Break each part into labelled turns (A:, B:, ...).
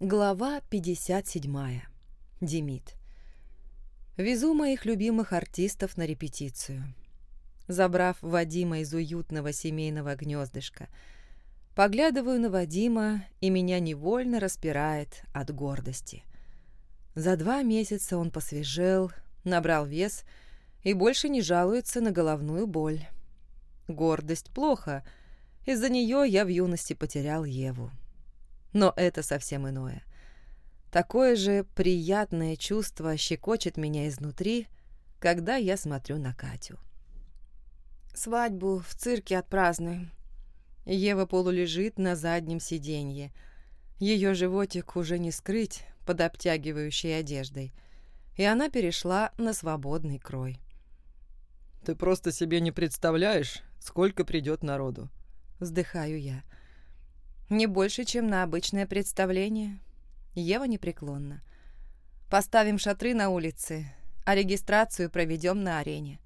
A: Глава 57. Демид. Везу моих любимых артистов на репетицию. Забрав Вадима из уютного семейного гнездышка, поглядываю на Вадима, и меня невольно распирает от гордости. За два месяца он посвежел, набрал вес и больше не жалуется на головную боль. Гордость плохо, из-за нее я в юности потерял Еву. Но это совсем иное. Такое же приятное чувство щекочет меня изнутри, когда я смотрю на Катю. Свадьбу в цирке отпразднуем. Ева полулежит на заднем сиденье. Ее животик уже не скрыть под обтягивающей одеждой, и она перешла на свободный крой.
B: «Ты просто себе не представляешь, сколько придет народу», —
A: вздыхаю я. Не больше, чем на обычное представление. Ева непреклонна. Поставим шатры на улице, а регистрацию проведем на арене.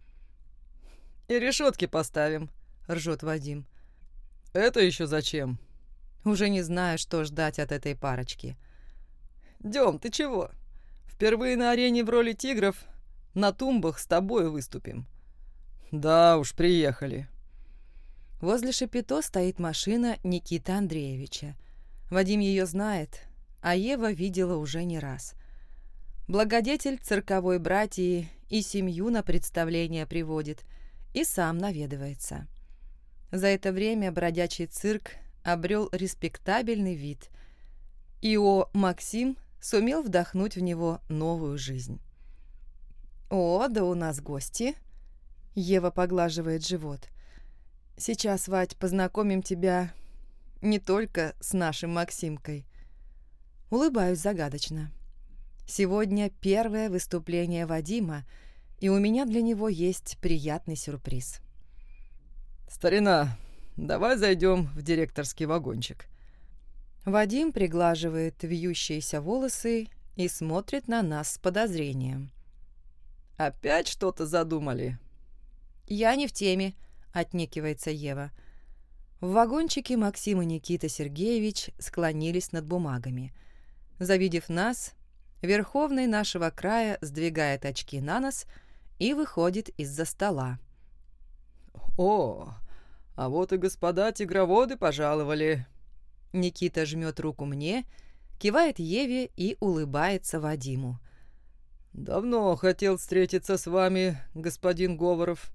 B: «И решетки поставим», — ржет Вадим. «Это еще зачем?»
A: Уже не знаю, что ждать от этой парочки.
B: «Дем, ты чего? Впервые на арене в роли тигров на тумбах с тобой выступим». «Да уж, приехали»,
A: Возле Шапито стоит машина Никиты Андреевича. Вадим ее знает, а Ева видела уже не раз. Благодетель цирковой братьи и семью на представление приводит, и сам наведывается. За это время бродячий цирк обрел респектабельный вид, и О. Максим сумел вдохнуть в него новую жизнь. «О, да у нас гости!» Ева поглаживает живот – Сейчас, Вать, познакомим тебя не только с нашим Максимкой. Улыбаюсь загадочно. Сегодня первое выступление Вадима, и у меня для него есть приятный сюрприз.
B: «Старина, давай зайдем в директорский вагончик».
A: Вадим приглаживает вьющиеся волосы и смотрит на нас с подозрением.
B: «Опять что-то задумали?»
A: «Я не в теме», — отнекивается Ева. В вагончике Максим и Никита Сергеевич склонились над бумагами. Завидев нас, Верховный нашего края сдвигает очки на нос и выходит из-за стола.
B: «О, а вот и господа тигроводы пожаловали!»
A: Никита жмет руку мне, кивает Еве и улыбается Вадиму.
B: «Давно хотел встретиться с вами, господин Говоров».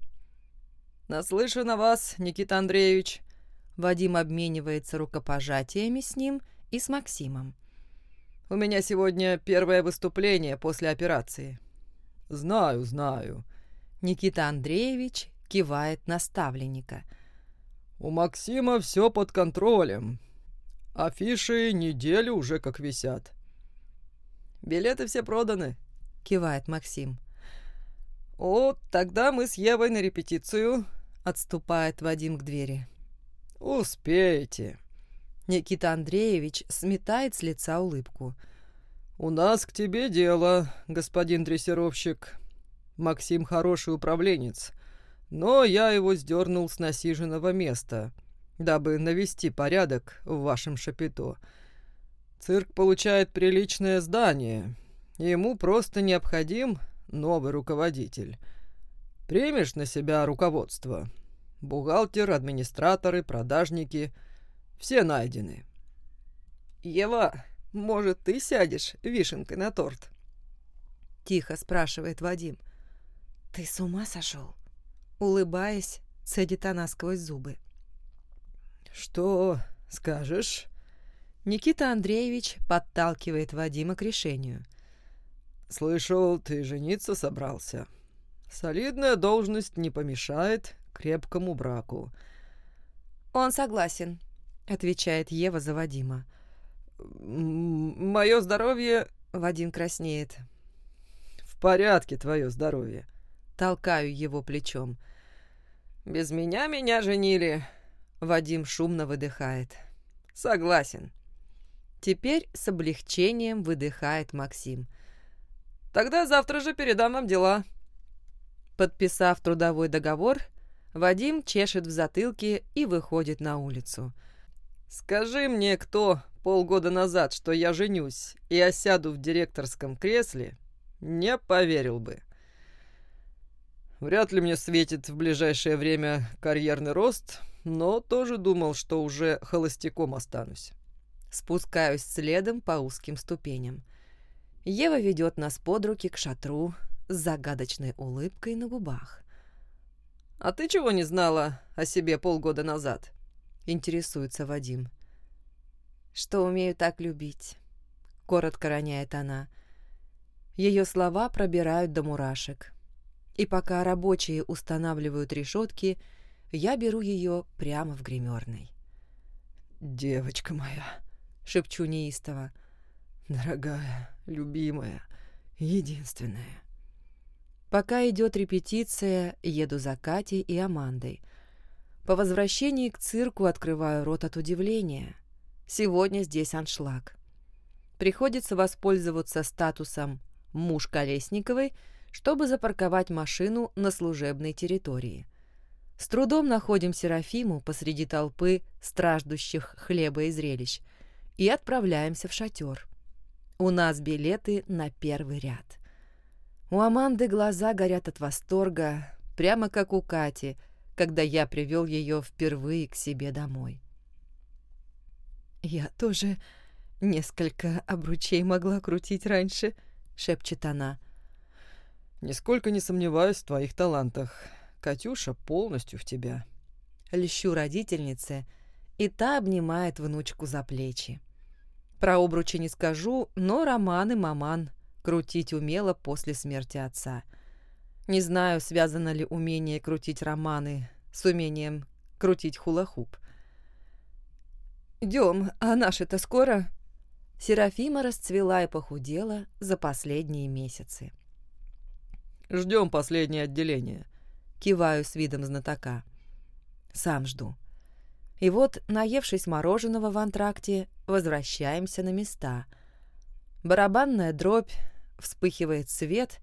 B: «Наслышан о вас, Никита Андреевич».
A: Вадим обменивается рукопожатиями с ним и с Максимом.
B: «У меня сегодня первое выступление после операции». «Знаю, знаю».
A: Никита Андреевич кивает наставленника.
B: «У Максима все под контролем. Афиши неделю уже как висят». «Билеты все проданы», — кивает Максим. «О, тогда мы с Евой на репетицию.
A: Отступает Вадим к двери.
B: «Успеете».
A: Никита Андреевич сметает с лица улыбку.
B: «У нас к тебе дело, господин дрессировщик. Максим хороший управленец, но я его сдернул с насиженного места, дабы навести порядок в вашем шапито. Цирк получает приличное здание, ему просто необходим новый руководитель». Примешь на себя руководство? Бухгалтер, администраторы, продажники – все найдены. «Ева, может, ты сядешь вишенкой на торт?»
A: Тихо спрашивает Вадим. «Ты с ума сошел?» Улыбаясь, цедит она сквозь зубы.
B: «Что скажешь?»
A: Никита Андреевич подталкивает Вадима к решению.
B: «Слышал, ты жениться собрался?» Солидная должность не помешает крепкому браку.
A: «Он согласен», — отвечает Ева за Вадима.
B: «Мое здоровье...»
A: — Вадим краснеет.
B: «В порядке твое здоровье».
A: Толкаю его плечом.
B: «Без меня меня женили», — Вадим шумно выдыхает. «Согласен».
A: Теперь с облегчением выдыхает Максим.
B: «Тогда завтра же передам вам дела»,
A: Подписав трудовой договор, Вадим чешет в затылке и выходит на улицу.
B: «Скажи мне, кто полгода назад, что я женюсь и осяду в директорском кресле, не поверил бы. Вряд ли мне светит в ближайшее время карьерный рост, но тоже думал, что уже холостяком останусь.
A: Спускаюсь следом по узким ступеням. Ева ведет нас под руки к шатру с загадочной улыбкой на губах.
B: «А ты чего не знала о себе полгода назад?»
A: — интересуется Вадим. «Что умею так любить?» — коротко роняет она. Ее слова пробирают до мурашек. И пока рабочие устанавливают решетки, я беру ее прямо в гримерной.
B: «Девочка моя!» — шепчу неистово. «Дорогая, любимая, единственная».
A: Пока идет репетиция, еду за Катей и Амандой. По возвращении к цирку открываю рот от удивления. Сегодня здесь аншлаг. Приходится воспользоваться статусом «муж Колесниковой», чтобы запарковать машину на служебной территории. С трудом находим Серафиму посреди толпы страждущих хлеба и зрелищ и отправляемся в шатер. У нас билеты на первый ряд. У Аманды глаза горят от восторга, прямо как у Кати, когда я привел ее впервые к себе домой. «Я тоже несколько обручей могла крутить раньше», — шепчет она.
B: «Нисколько не сомневаюсь в твоих талантах. Катюша полностью в тебя».
A: Лещу родительнице, и та обнимает внучку за плечи. Про обручи не скажу, но роман и маман крутить умела после смерти отца. Не знаю, связано ли умение крутить романы с умением крутить хула-хуп. «Идем, а наши-то скоро?» Серафима расцвела и похудела за последние месяцы.
B: «Ждем последнее отделение», —
A: киваю с видом знатока. «Сам жду». И вот, наевшись мороженого в антракте, возвращаемся на места. Барабанная дробь, вспыхивает свет,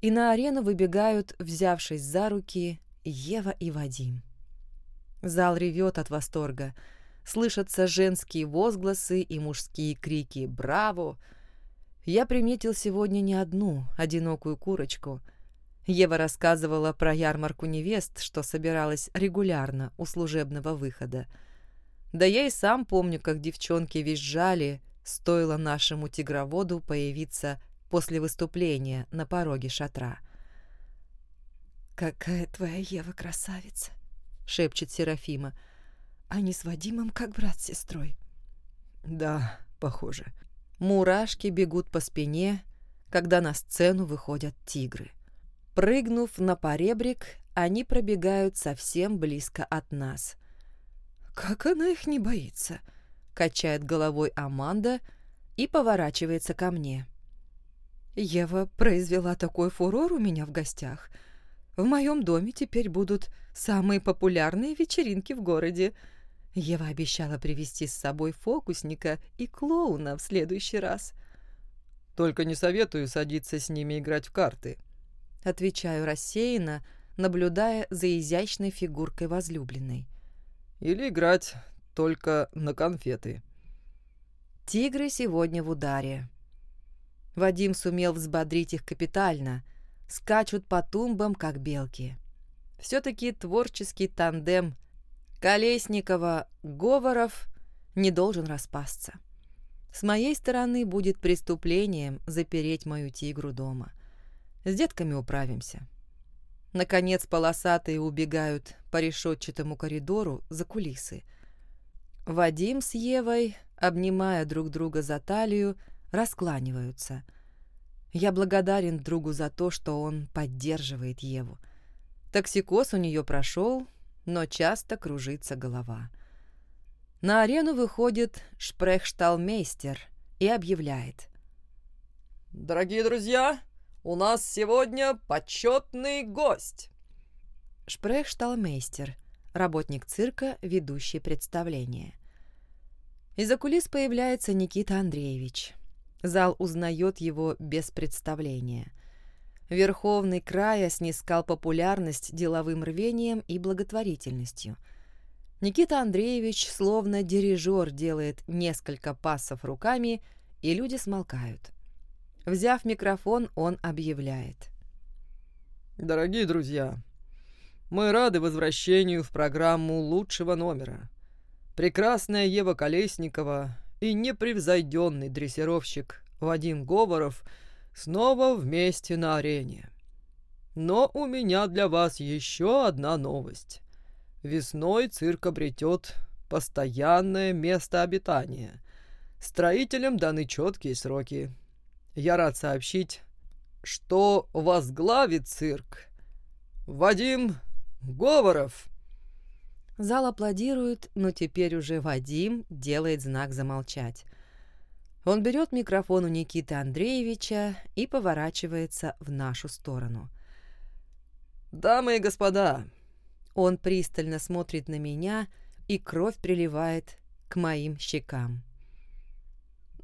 A: и на арену выбегают, взявшись за руки, Ева и Вадим. Зал ревет от восторга. Слышатся женские возгласы и мужские крики «Браво!». Я приметил сегодня не одну одинокую курочку. Ева рассказывала про ярмарку невест, что собиралась регулярно у служебного выхода. Да я и сам помню, как девчонки визжали, стоило нашему тигроводу появиться после выступления на пороге шатра. «Какая твоя Ева красавица!» — шепчет Серафима. «Они с Вадимом как брат с сестрой».
B: «Да, похоже».
A: Мурашки бегут по спине, когда на сцену выходят тигры. Прыгнув на поребрик, они пробегают совсем близко от нас. «Как она их не боится?» — качает головой Аманда и поворачивается ко мне. Ева произвела такой фурор у меня в гостях. В моем доме теперь будут самые популярные вечеринки в городе. Ева обещала привезти с собой фокусника и клоуна в следующий раз.
B: «Только не советую садиться с ними играть в карты», —
A: отвечаю рассеянно, наблюдая за изящной фигуркой возлюбленной.
B: «Или играть только на конфеты».
A: Тигры сегодня в ударе. Вадим сумел взбодрить их капитально. Скачут по тумбам, как белки. Все-таки творческий тандем Колесникова-Говоров не должен распасться. С моей стороны будет преступлением запереть мою тигру дома. С детками управимся. Наконец полосатые убегают по решетчатому коридору за кулисы. Вадим с Евой, обнимая друг друга за талию, раскланиваются. Я благодарен другу за то, что он поддерживает Еву. Токсикоз у нее прошел, но часто кружится голова. На арену выходит шпрехшталмейстер и объявляет.
B: «Дорогие друзья, у нас сегодня почетный гость!»
A: Шпрехшталмейстер, работник цирка, ведущий представление. Из-за кулис появляется Никита Андреевич. Зал узнает его без представления. Верховный края снискал популярность деловым рвением и благотворительностью. Никита Андреевич словно дирижер делает несколько пассов руками, и люди смолкают. Взяв микрофон, он объявляет.
B: «Дорогие друзья, мы рады возвращению в программу лучшего номера. Прекрасная Ева Колесникова и непревзойденный дрессировщик Вадим Говоров снова вместе на арене. Но у меня для вас еще одна новость. Весной цирк обретет постоянное место обитания. Строителям даны четкие сроки. Я рад сообщить, что возглавит цирк Вадим Говоров.
A: Зал аплодирует, но теперь уже Вадим делает знак замолчать. Он берет микрофон у Никиты Андреевича и поворачивается в нашу сторону.
B: «Дамы и господа,
A: он пристально смотрит на меня, и кровь приливает к моим щекам.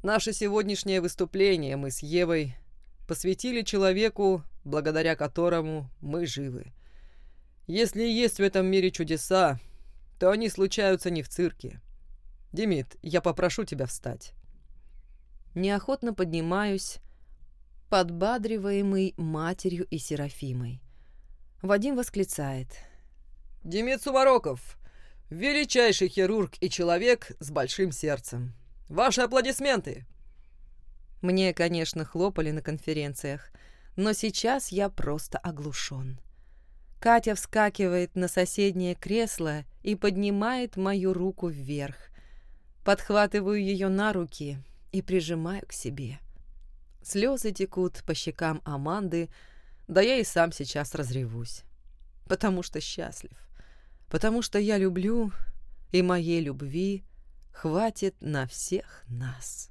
B: Наше сегодняшнее выступление мы с Евой посвятили человеку, благодаря которому мы живы. Если есть в этом мире чудеса, то они случаются не в цирке. Демид, я попрошу тебя встать.
A: Неохотно поднимаюсь, подбадриваемый матерью и Серафимой. Вадим восклицает —
B: Демид Сумароков, величайший хирург и человек с большим сердцем. Ваши аплодисменты!»
A: Мне, конечно, хлопали на конференциях, но сейчас я просто оглушен. Катя вскакивает на соседнее кресло и поднимает мою руку вверх. Подхватываю ее на руки и прижимаю к себе. Слезы текут по щекам Аманды, да я и сам сейчас разревусь, потому что счастлив потому что я люблю, и моей любви хватит на всех нас.